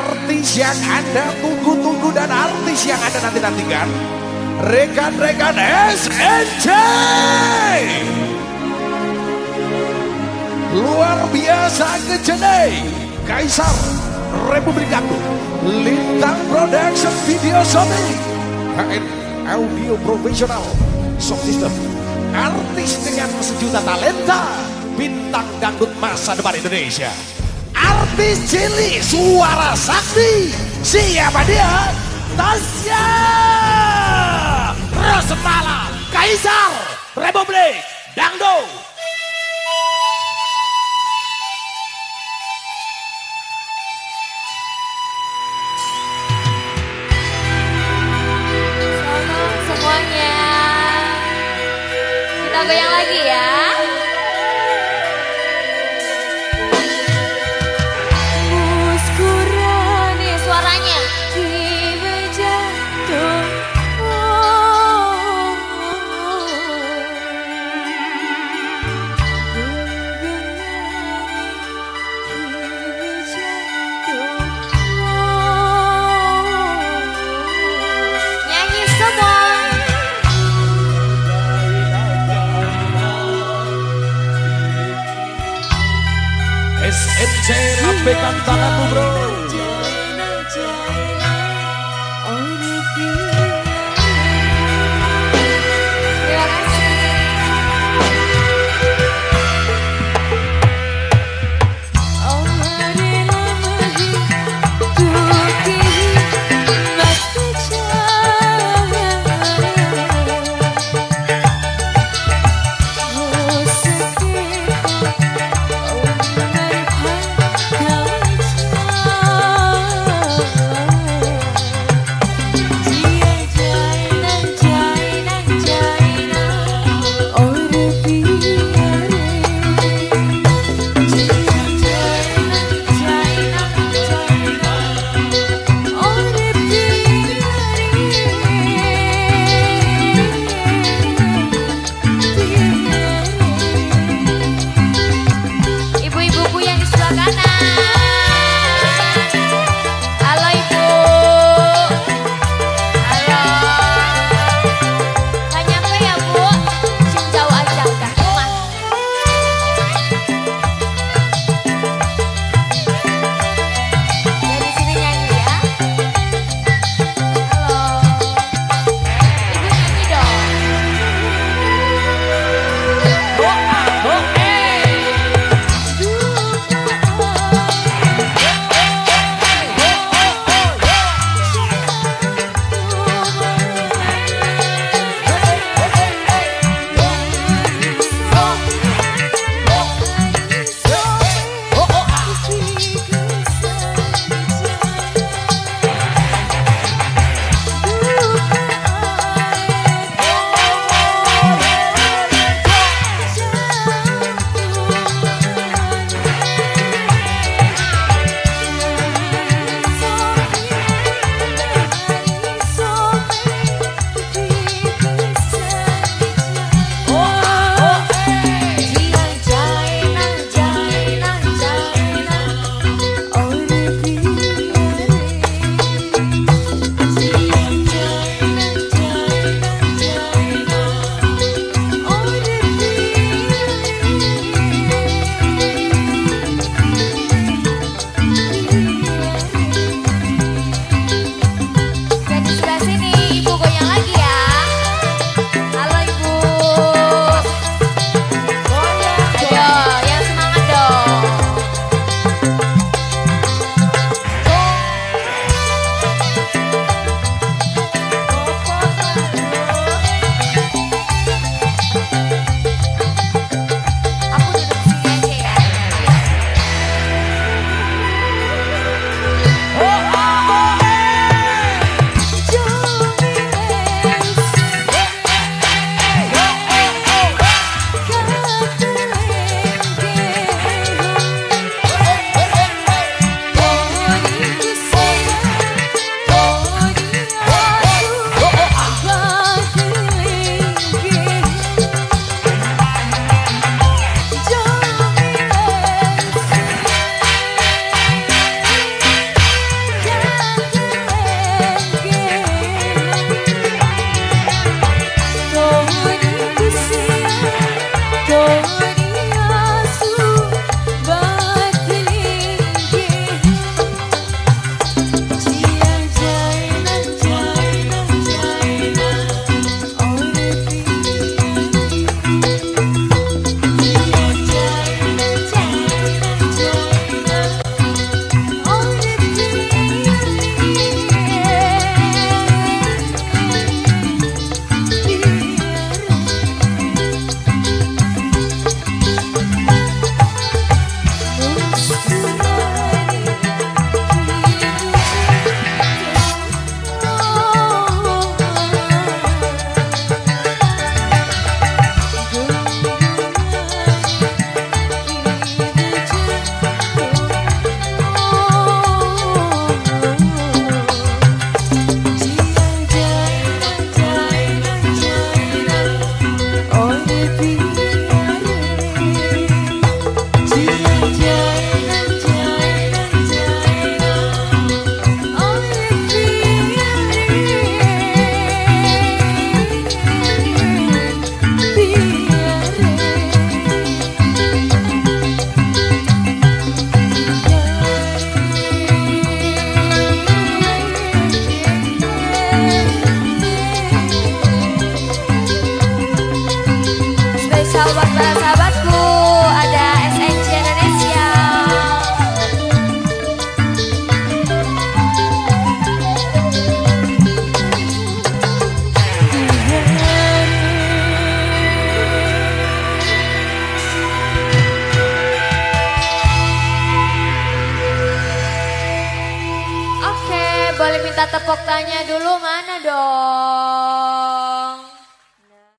artis yang Anda tunggu-tunggu dan artis yang Anda nanti-nantikan. Rekan-rekan SNC. Luar biasa kejenai. Kaisar Republik Dangdut. Lintang Production Video Sony. HN Audio Profesional Sound System. Artis dengan sejuta talenta. Bintang dangdut masa depan Indonesia. Artis cilik suara sakti. Siapa dia? Tasya Rosemala Kaisar Republik Dangdut. Semuanya. Kita goyang lagi ya. Será pe a tu bro. Tepuk tanya dulu mana dong?